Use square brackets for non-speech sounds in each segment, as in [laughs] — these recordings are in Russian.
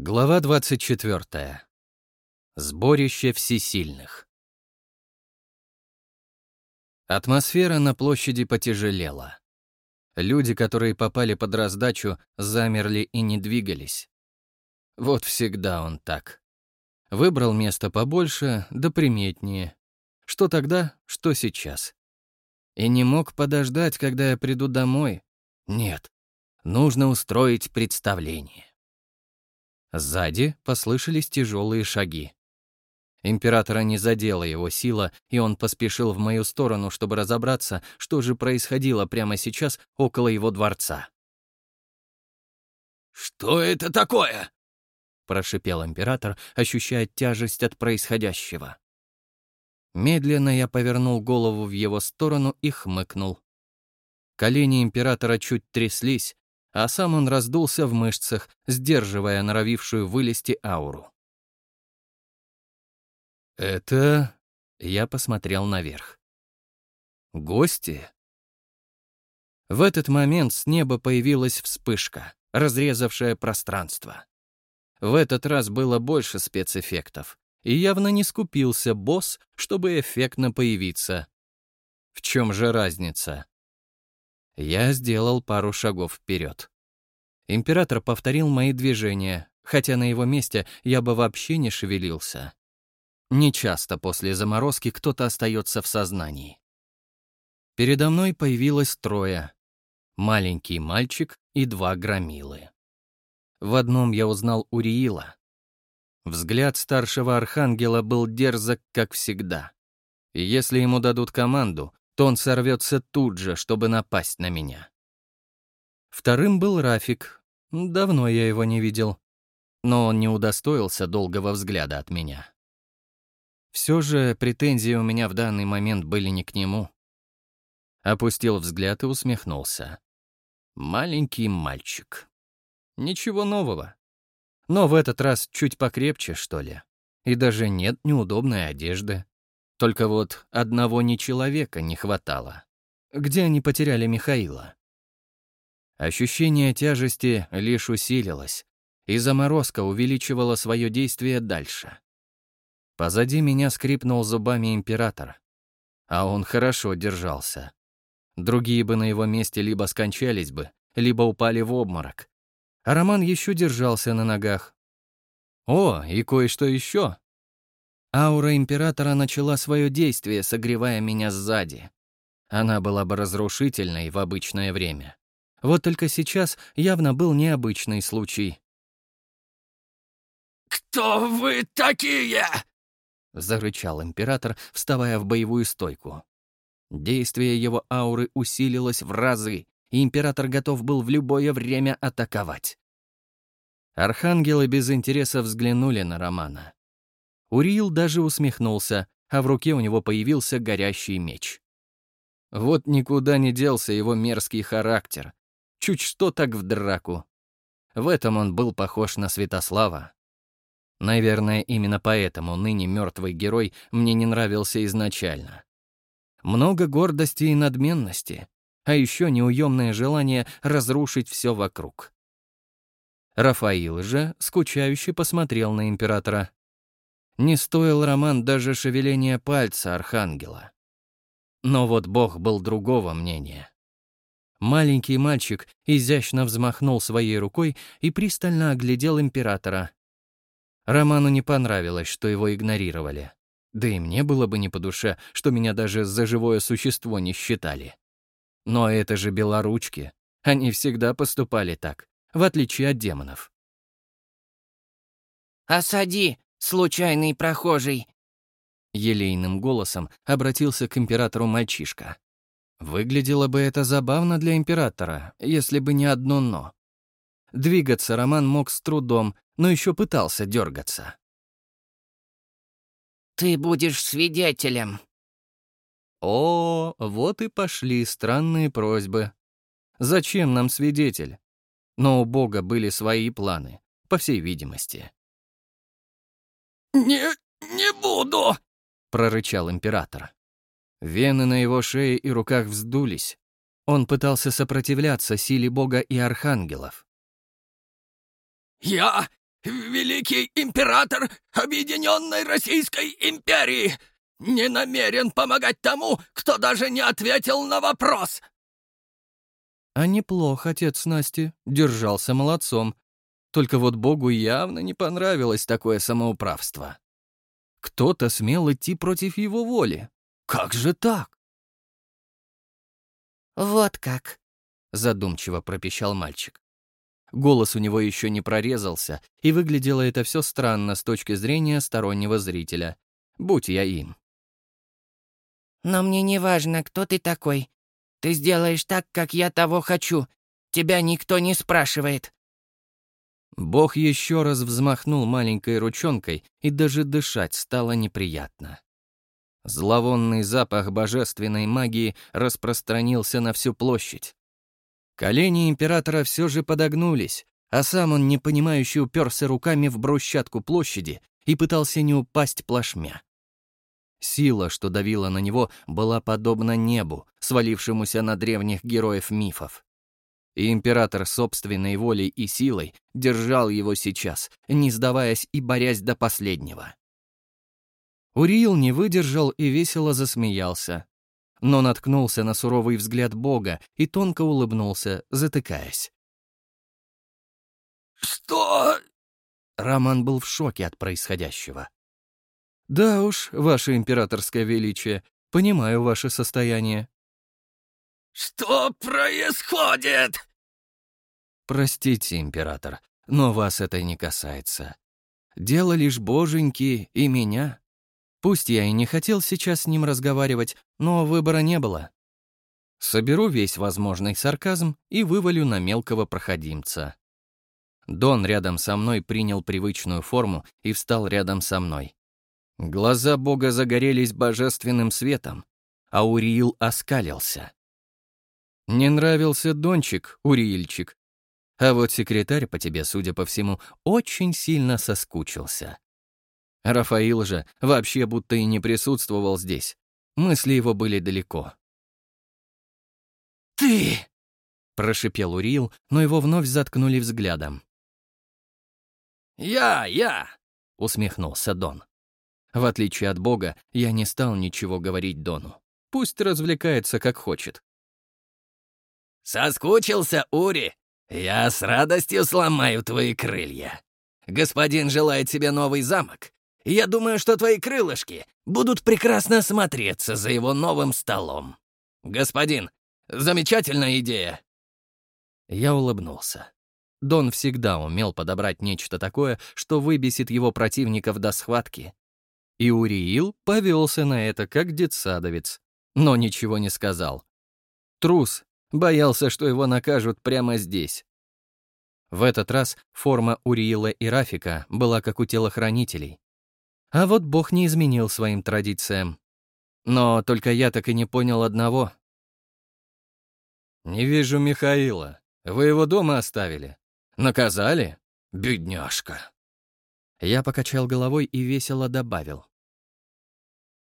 Глава 24. Сборище всесильных. Атмосфера на площади потяжелела. Люди, которые попали под раздачу, замерли и не двигались. Вот всегда он так. Выбрал место побольше, да приметнее. Что тогда, что сейчас. И не мог подождать, когда я приду домой. Нет, нужно устроить представление. Сзади послышались тяжелые шаги. Императора не задела его сила, и он поспешил в мою сторону, чтобы разобраться, что же происходило прямо сейчас около его дворца. «Что это такое?» — прошипел император, ощущая тяжесть от происходящего. Медленно я повернул голову в его сторону и хмыкнул. Колени императора чуть тряслись, а сам он раздулся в мышцах, сдерживая норовившую вылезти ауру. «Это...» — я посмотрел наверх. «Гости?» В этот момент с неба появилась вспышка, разрезавшая пространство. В этот раз было больше спецэффектов, и явно не скупился босс, чтобы эффектно появиться. В чем же разница? Я сделал пару шагов вперед. Император повторил мои движения, хотя на его месте я бы вообще не шевелился. Нечасто после заморозки кто-то остается в сознании. Передо мной появилось трое. Маленький мальчик и два громилы. В одном я узнал Уриила. Взгляд старшего архангела был дерзок, как всегда. И если ему дадут команду, то он сорвется тут же, чтобы напасть на меня. Вторым был Рафик. Давно я его не видел. Но он не удостоился долгого взгляда от меня. Все же претензии у меня в данный момент были не к нему. Опустил взгляд и усмехнулся. Маленький мальчик. Ничего нового. Но в этот раз чуть покрепче, что ли. И даже нет неудобной одежды. Только вот одного не человека не хватало. Где они потеряли Михаила? Ощущение тяжести лишь усилилось, и заморозка увеличивала свое действие дальше. Позади меня скрипнул зубами император. А он хорошо держался. Другие бы на его месте либо скончались бы, либо упали в обморок. А Роман еще держался на ногах. О, и кое-что еще. Аура Императора начала свое действие, согревая меня сзади. Она была бы разрушительной в обычное время. Вот только сейчас явно был необычный случай. «Кто вы такие?» — зарычал император, вставая в боевую стойку. Действие его ауры усилилось в разы, и император готов был в любое время атаковать. Архангелы без интереса взглянули на Романа. Уриил даже усмехнулся, а в руке у него появился горящий меч. Вот никуда не делся его мерзкий характер. Чуть что так в драку. В этом он был похож на Святослава. Наверное, именно поэтому ныне мертвый герой мне не нравился изначально. Много гордости и надменности, а еще неуемное желание разрушить все вокруг. Рафаил же скучающе посмотрел на императора. Не стоил Роман даже шевеления пальца архангела. Но вот Бог был другого мнения. Маленький мальчик изящно взмахнул своей рукой и пристально оглядел императора. Роману не понравилось, что его игнорировали. Да и мне было бы не по душе, что меня даже за живое существо не считали. Но это же белоручки. Они всегда поступали так, в отличие от демонов. «Осади!» Случайный прохожий!» Елейным голосом обратился к императору мальчишка. Выглядело бы это забавно для императора, если бы не одно «но». Двигаться Роман мог с трудом, но еще пытался дергаться. «Ты будешь свидетелем!» О, вот и пошли странные просьбы. Зачем нам свидетель? Но у Бога были свои планы, по всей видимости. «Не... не буду!» — прорычал император. Вены на его шее и руках вздулись. Он пытался сопротивляться силе Бога и архангелов. «Я великий император Объединенной Российской империи, не намерен помогать тому, кто даже не ответил на вопрос!» А неплохо отец Насти, держался молодцом. Только вот Богу явно не понравилось такое самоуправство. Кто-то смел идти против его воли. Как же так? «Вот как», — задумчиво пропищал мальчик. Голос у него еще не прорезался, и выглядело это все странно с точки зрения стороннего зрителя. Будь я им. «Но мне не важно, кто ты такой. Ты сделаешь так, как я того хочу. Тебя никто не спрашивает». Бог еще раз взмахнул маленькой ручонкой, и даже дышать стало неприятно. Зловонный запах божественной магии распространился на всю площадь. Колени императора все же подогнулись, а сам он непонимающе уперся руками в брусчатку площади и пытался не упасть плашмя. Сила, что давила на него, была подобна небу, свалившемуся на древних героев мифов. И император собственной волей и силой держал его сейчас, не сдаваясь и борясь до последнего. Уриил не выдержал и весело засмеялся, но наткнулся на суровый взгляд Бога и тонко улыбнулся, затыкаясь. «Что?» Роман был в шоке от происходящего. «Да уж, ваше императорское величие, понимаю ваше состояние». «Что происходит?» «Простите, император, но вас это не касается. Дело лишь боженьки и меня. Пусть я и не хотел сейчас с ним разговаривать, но выбора не было. Соберу весь возможный сарказм и вывалю на мелкого проходимца. Дон рядом со мной принял привычную форму и встал рядом со мной. Глаза бога загорелись божественным светом, а Уриил оскалился. Не нравился Дончик, Уриильчик. А вот секретарь по тебе, судя по всему, очень сильно соскучился. Рафаил же вообще будто и не присутствовал здесь. Мысли его были далеко. «Ты!» — прошипел Урил, но его вновь заткнули взглядом. «Я, я!» — усмехнулся Дон. В отличие от Бога, я не стал ничего говорить Дону. Пусть развлекается, как хочет. «Соскучился, Ури? Я с радостью сломаю твои крылья. Господин желает себе новый замок, я думаю, что твои крылышки будут прекрасно смотреться за его новым столом. Господин, замечательная идея!» Я улыбнулся. Дон всегда умел подобрать нечто такое, что выбесит его противников до схватки. И Уриил повелся на это, как детсадовец, но ничего не сказал. Трус, боялся, что его накажут прямо здесь. В этот раз форма Уриила и Рафика была как у телохранителей. А вот Бог не изменил своим традициям. Но только я так и не понял одного. «Не вижу Михаила. Вы его дома оставили? Наказали? Бедняжка!» Я покачал головой и весело добавил.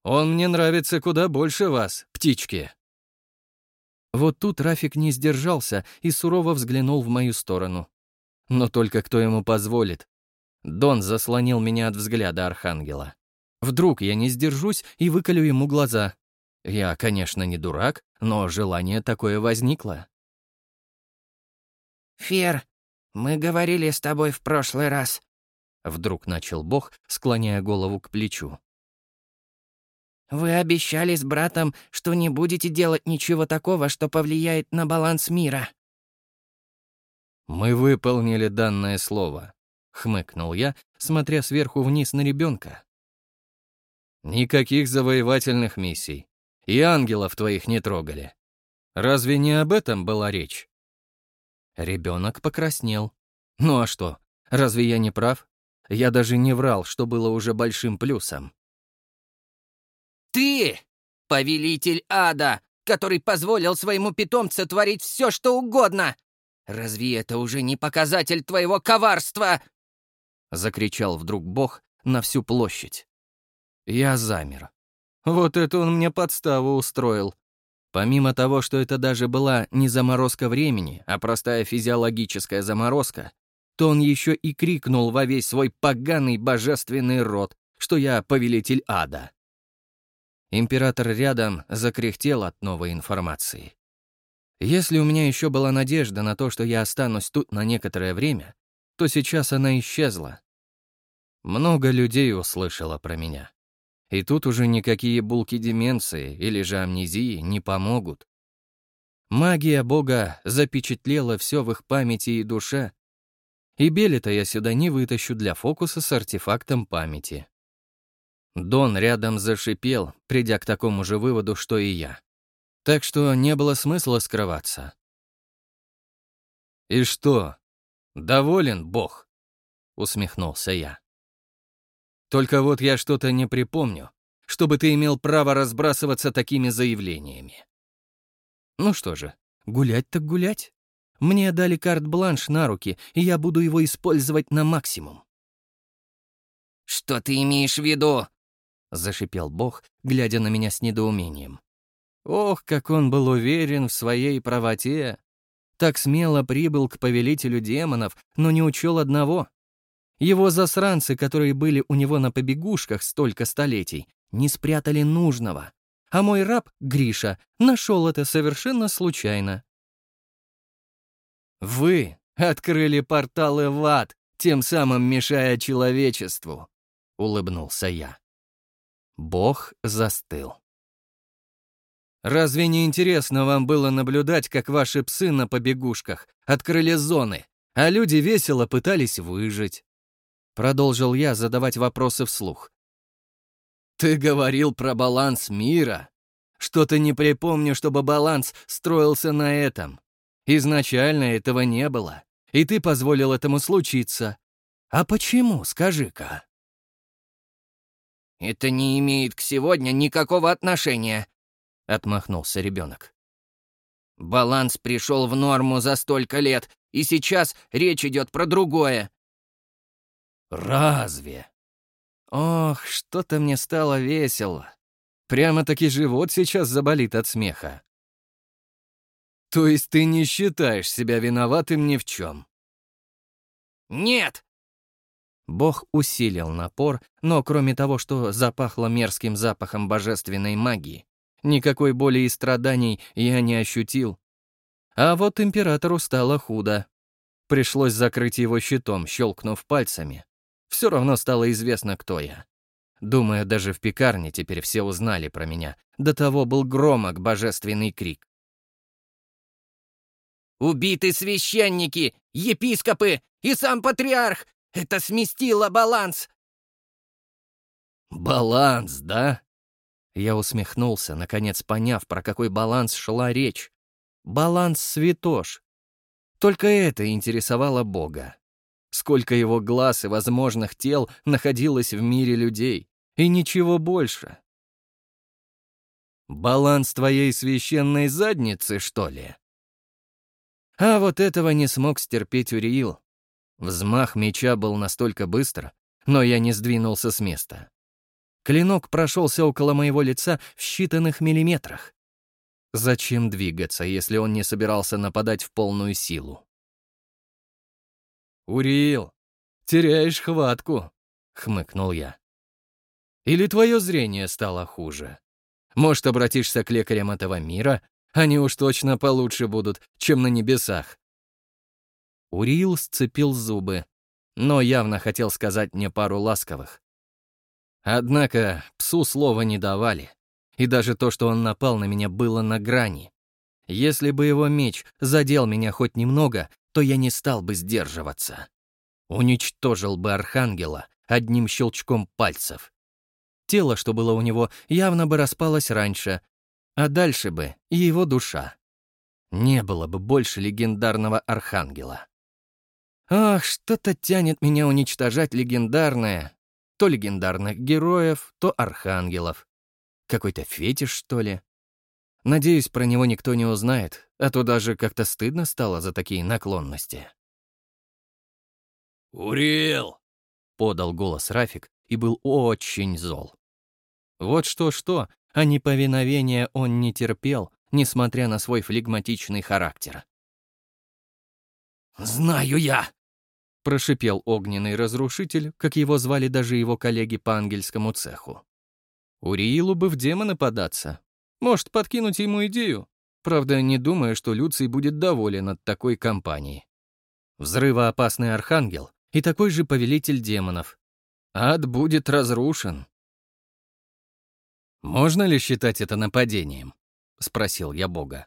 «Он мне нравится куда больше вас, птички!» Вот тут Рафик не сдержался и сурово взглянул в мою сторону. Но только кто ему позволит? Дон заслонил меня от взгляда Архангела. Вдруг я не сдержусь и выколю ему глаза. Я, конечно, не дурак, но желание такое возникло. «Фер, мы говорили с тобой в прошлый раз», — вдруг начал Бог, склоняя голову к плечу. «Вы обещали с братом, что не будете делать ничего такого, что повлияет на баланс мира». «Мы выполнили данное слово», хмыкнул я, смотря сверху вниз на ребенка. Никаких завоевательных миссий. И ангелов твоих не трогали. Разве не об этом была речь? Ребенок покраснел. Ну а что, разве я не прав? Я даже не врал, что было уже большим плюсом. «Ты, повелитель ада, который позволил своему питомцу творить все, что угодно! Разве это уже не показатель твоего коварства?» — закричал вдруг бог на всю площадь. Я замер. Вот это он мне подставу устроил. Помимо того, что это даже была не заморозка времени, а простая физиологическая заморозка, то он еще и крикнул во весь свой поганый божественный рот, что я повелитель ада. Император рядом закряхтел от новой информации. Если у меня еще была надежда на то, что я останусь тут на некоторое время, то сейчас она исчезла. Много людей услышало про меня. И тут уже никакие булки деменции или же амнезии не помогут. Магия Бога запечатлела все в их памяти и душе, и Белита я сюда не вытащу для фокуса с артефактом памяти. Дон рядом зашипел, придя к такому же выводу, что и я. Так что не было смысла скрываться. «И что, доволен Бог?» — усмехнулся я. «Только вот я что-то не припомню, чтобы ты имел право разбрасываться такими заявлениями». Ну что же, гулять так гулять. Мне дали карт-бланш на руки, и я буду его использовать на максимум. «Что ты имеешь в виду?» — зашипел Бог, глядя на меня с недоумением. Ох, как он был уверен в своей правоте. Так смело прибыл к повелителю демонов, но не учел одного. Его засранцы, которые были у него на побегушках столько столетий, не спрятали нужного. А мой раб, Гриша, нашел это совершенно случайно. Вы открыли порталы в ад, тем самым мешая человечеству, улыбнулся я. Бог застыл. Разве не интересно вам было наблюдать, как ваши псы на побегушках открыли зоны, а люди весело пытались выжить? Продолжил я задавать вопросы вслух. Ты говорил про баланс мира. Что-то не припомню, чтобы баланс строился на этом. Изначально этого не было, и ты позволил этому случиться. А почему, скажи-ка?» «Это не имеет к сегодня никакого отношения», — отмахнулся ребенок. «Баланс пришел в норму за столько лет, и сейчас речь идет про другое». «Разве?» Ох, что-то мне стало весело. Прямо-таки живот сейчас заболит от смеха. То есть ты не считаешь себя виноватым ни в чем? Нет! Бог усилил напор, но кроме того, что запахло мерзким запахом божественной магии, никакой боли и страданий я не ощутил. А вот императору стало худо. Пришлось закрыть его щитом, щелкнув пальцами. Все равно стало известно, кто я. Думаю, даже в пекарне теперь все узнали про меня. До того был громок божественный крик. Убиты священники, епископы и сам патриарх! Это сместило баланс!» «Баланс, да?» Я усмехнулся, наконец поняв, про какой баланс шла речь. Баланс святош. Только это интересовало Бога. Сколько его глаз и возможных тел находилось в мире людей, и ничего больше. «Баланс твоей священной задницы, что ли?» А вот этого не смог стерпеть Уриил. Взмах меча был настолько быстро, но я не сдвинулся с места. Клинок прошелся около моего лица в считанных миллиметрах. Зачем двигаться, если он не собирался нападать в полную силу? «Уриил, теряешь хватку», — хмыкнул я. «Или твое зрение стало хуже? Может, обратишься к лекарям этого мира они уж точно получше будут, чем на небесах. Уриил сцепил зубы, но явно хотел сказать мне пару ласковых. Однако псу слова не давали, и даже то, что он напал на меня, было на грани. Если бы его меч задел меня хоть немного, то я не стал бы сдерживаться. Уничтожил бы Архангела одним щелчком пальцев. Тело, что было у него, явно бы распалось раньше, а дальше бы и его душа. Не было бы больше легендарного архангела. Ах, что-то тянет меня уничтожать легендарное. То легендарных героев, то архангелов. Какой-то фетиш, что ли? Надеюсь, про него никто не узнает, а то даже как-то стыдно стало за такие наклонности. «Урил!» — подал голос Рафик и был очень зол. Вот что-что, а неповиновения он не терпел, несмотря на свой флегматичный характер. «Знаю я!» — прошипел огненный разрушитель, как его звали даже его коллеги по ангельскому цеху. Уриилу бы в демона податься. Может, подкинуть ему идею. Правда, не думая, что Люций будет доволен от такой компании. Взрывоопасный архангел и такой же повелитель демонов. Ад будет разрушен. «Можно ли считать это нападением?» — спросил я Бога.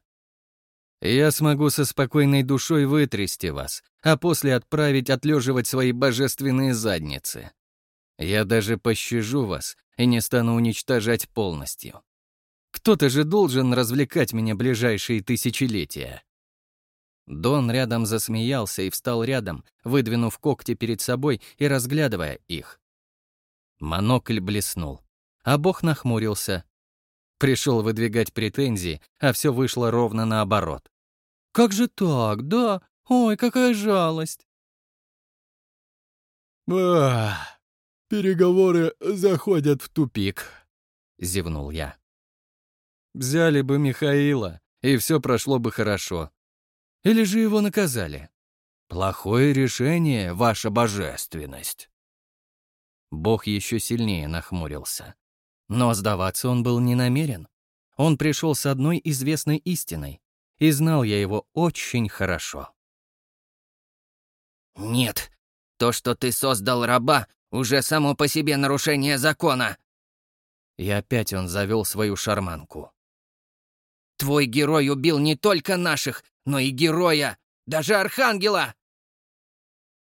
«Я смогу со спокойной душой вытрясти вас, а после отправить отлеживать свои божественные задницы. Я даже пощажу вас и не стану уничтожать полностью. Кто-то же должен развлекать меня ближайшие тысячелетия». Дон рядом засмеялся и встал рядом, выдвинув когти перед собой и разглядывая их. Монокль блеснул а Бог нахмурился. Пришел выдвигать претензии, а все вышло ровно наоборот. «Как же так, да? Ой, какая жалость!» «Ах, переговоры заходят в тупик», — зевнул я. «Взяли бы Михаила, и все прошло бы хорошо. Или же его наказали?» «Плохое решение, ваша божественность». Бог еще сильнее нахмурился. Но сдаваться он был не намерен. Он пришел с одной известной истиной, и знал я его очень хорошо. «Нет, то, что ты создал раба, уже само по себе нарушение закона!» И опять он завел свою шарманку. «Твой герой убил не только наших, но и героя, даже архангела!»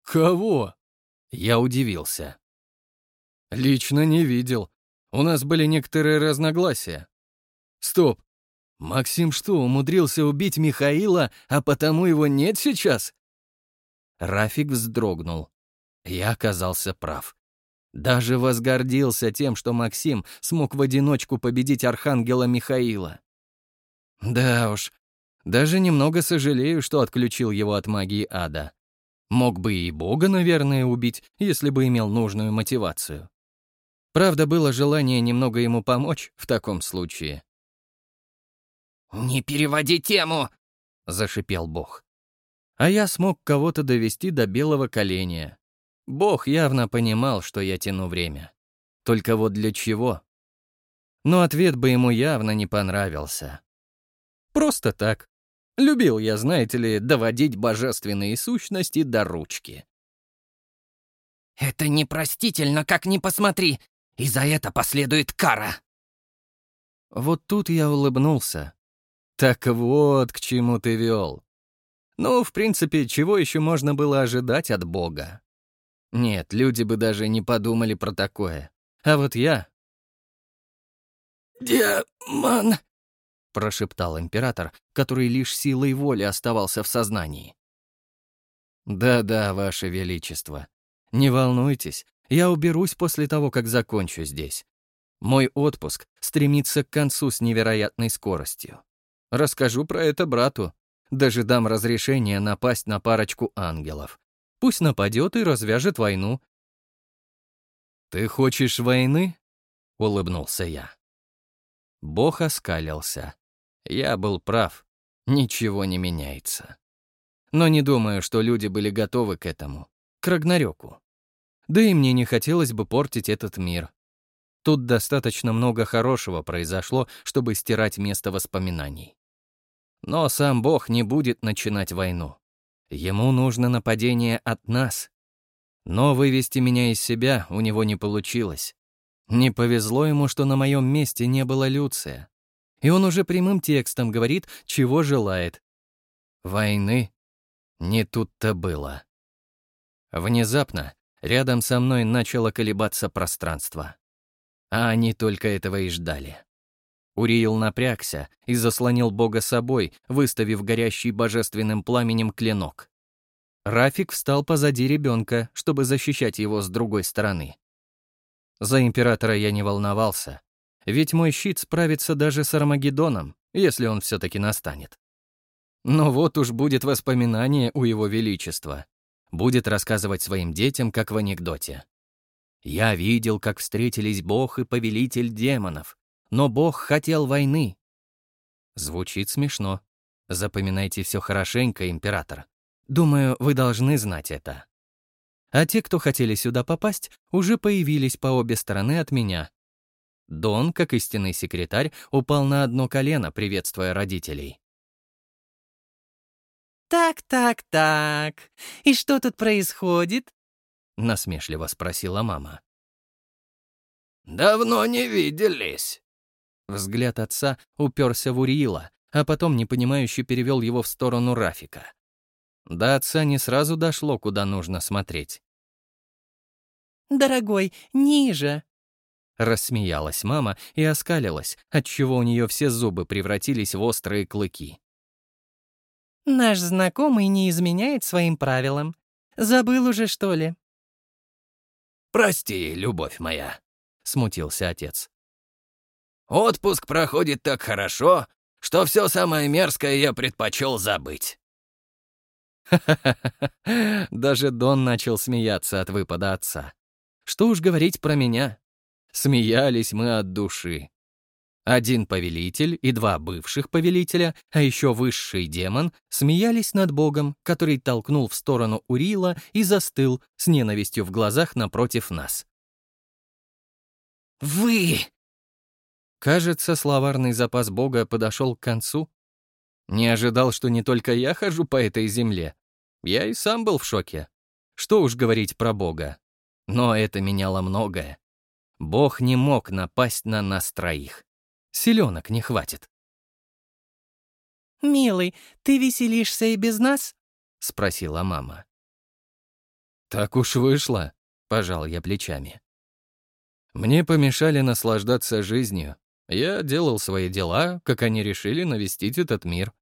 «Кого?» Я удивился. «Лично не видел, у нас были некоторые разногласия. Стоп. Максим что, умудрился убить Михаила, а потому его нет сейчас? Рафик вздрогнул. Я оказался прав. Даже возгордился тем, что Максим смог в одиночку победить архангела Михаила. Да уж, даже немного сожалею, что отключил его от магии ада. Мог бы и Бога, наверное, убить, если бы имел нужную мотивацию. Правда, было желание немного ему помочь в таком случае. «Не переводи тему!» — зашипел Бог. А я смог кого-то довести до белого коленя. Бог явно понимал, что я тяну время. Только вот для чего? Но ответ бы ему явно не понравился. Просто так. Любил я, знаете ли, доводить божественные сущности до ручки. «Это непростительно, как ни посмотри! и за это последует кара». Вот тут я улыбнулся. Так вот, к чему ты вел. Ну, в принципе, чего еще можно было ожидать от Бога? Нет, люди бы даже не подумали про такое. А вот я... «Демон!» — прошептал император, который лишь силой воли оставался в сознании. «Да-да, Ваше Величество. Не волнуйтесь, я уберусь после того, как закончу здесь. Мой отпуск стремится к концу с невероятной скоростью. Расскажу про это брату. Даже дам разрешение напасть на парочку ангелов. Пусть нападет и развяжет войну. «Ты хочешь войны?» — улыбнулся я. Бог оскалился. Я был прав. Ничего не меняется. Но не думаю, что люди были готовы к этому. К Рагнарёку. Да и мне не хотелось бы портить этот мир. Тут достаточно много хорошего произошло, чтобы стирать место воспоминаний. Но сам Бог не будет начинать войну. Ему нужно нападение от нас. Но вывести меня из себя у него не получилось. Не повезло ему, что на моем месте не было Люция. И он уже прямым текстом говорит, чего желает. Войны не тут-то было. Внезапно Рядом со мной начало колебаться пространство. А они только этого и ждали. Уриил напрягся и заслонил Бога собой, выставив горящий божественным пламенем клинок. Рафик встал позади ребенка, чтобы защищать его с другой стороны. За императора я не волновался, ведь мой щит справится даже с Армагеддоном, если он все-таки настанет. Но вот уж будет воспоминание у его величества будет рассказывать своим детям, как в анекдоте. «Я видел, как встретились Бог и повелитель демонов, но Бог хотел войны». Звучит смешно. Запоминайте все хорошенько, император. Думаю, вы должны знать это. а те, кто хотели сюда попасть, уже появились по обе стороны от меня. Дон, как истинный секретарь, упал на одно колено, приветствуя родителей. «Так, так, так. И что тут происходит?» — насмешливо спросила мама. «Давно не виделись». Взгляд отца уперся в Уриила, а потом непонимающе перевел его в сторону Рафика. До отца не сразу дошло, куда нужно смотреть. «Дорогой, ниже!» Рассмеялась мама и оскалилась, отчего у нее все зубы превратились в острые клыки. «Наш знакомый не изменяет своим правилам. Забыл уже, что ли?» «Прости, любовь моя», — смутился отец. «Отпуск проходит так хорошо, что все самое мерзкое я предпочел забыть». [laughs] Даже Дон начал смеяться от выпада отца. Что уж говорить про меня. Смеялись мы от души. Один повелитель и два бывших повелителя, а еще высший демон, смеялись над богом, который толкнул в сторону Урила и застыл с ненавистью в глазах напротив нас. «Вы!» Кажется, словарный запас бога подошел к концу. Не ожидал, что не только я хожу по этой земле. Я и сам был в шоке. Что уж говорить про бога. Но это меняло многое. Бог не мог напасть на нас троих. Селенок не хватит. «Милый, ты веселишься и без нас?» — спросила мама. «Так уж вышло», — пожал я плечами. Мне помешали наслаждаться жизнью. Я делал свои дела, как они решили навестить этот мир.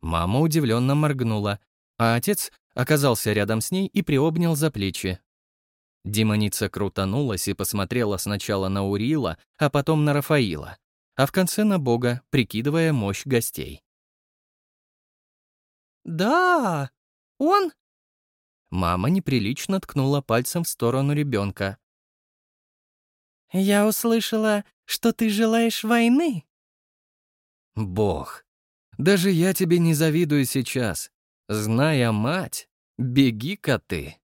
Мама удивленно моргнула, а отец оказался рядом с ней и приобнял за плечи. Демоница крутанулась и посмотрела сначала на Урила, а потом на Рафаила, а в конце на Бога, прикидывая мощь гостей. «Да, он...» Мама неприлично ткнула пальцем в сторону ребенка. «Я услышала, что ты желаешь войны». «Бог, даже я тебе не завидую сейчас. Зная мать, беги-ка ты».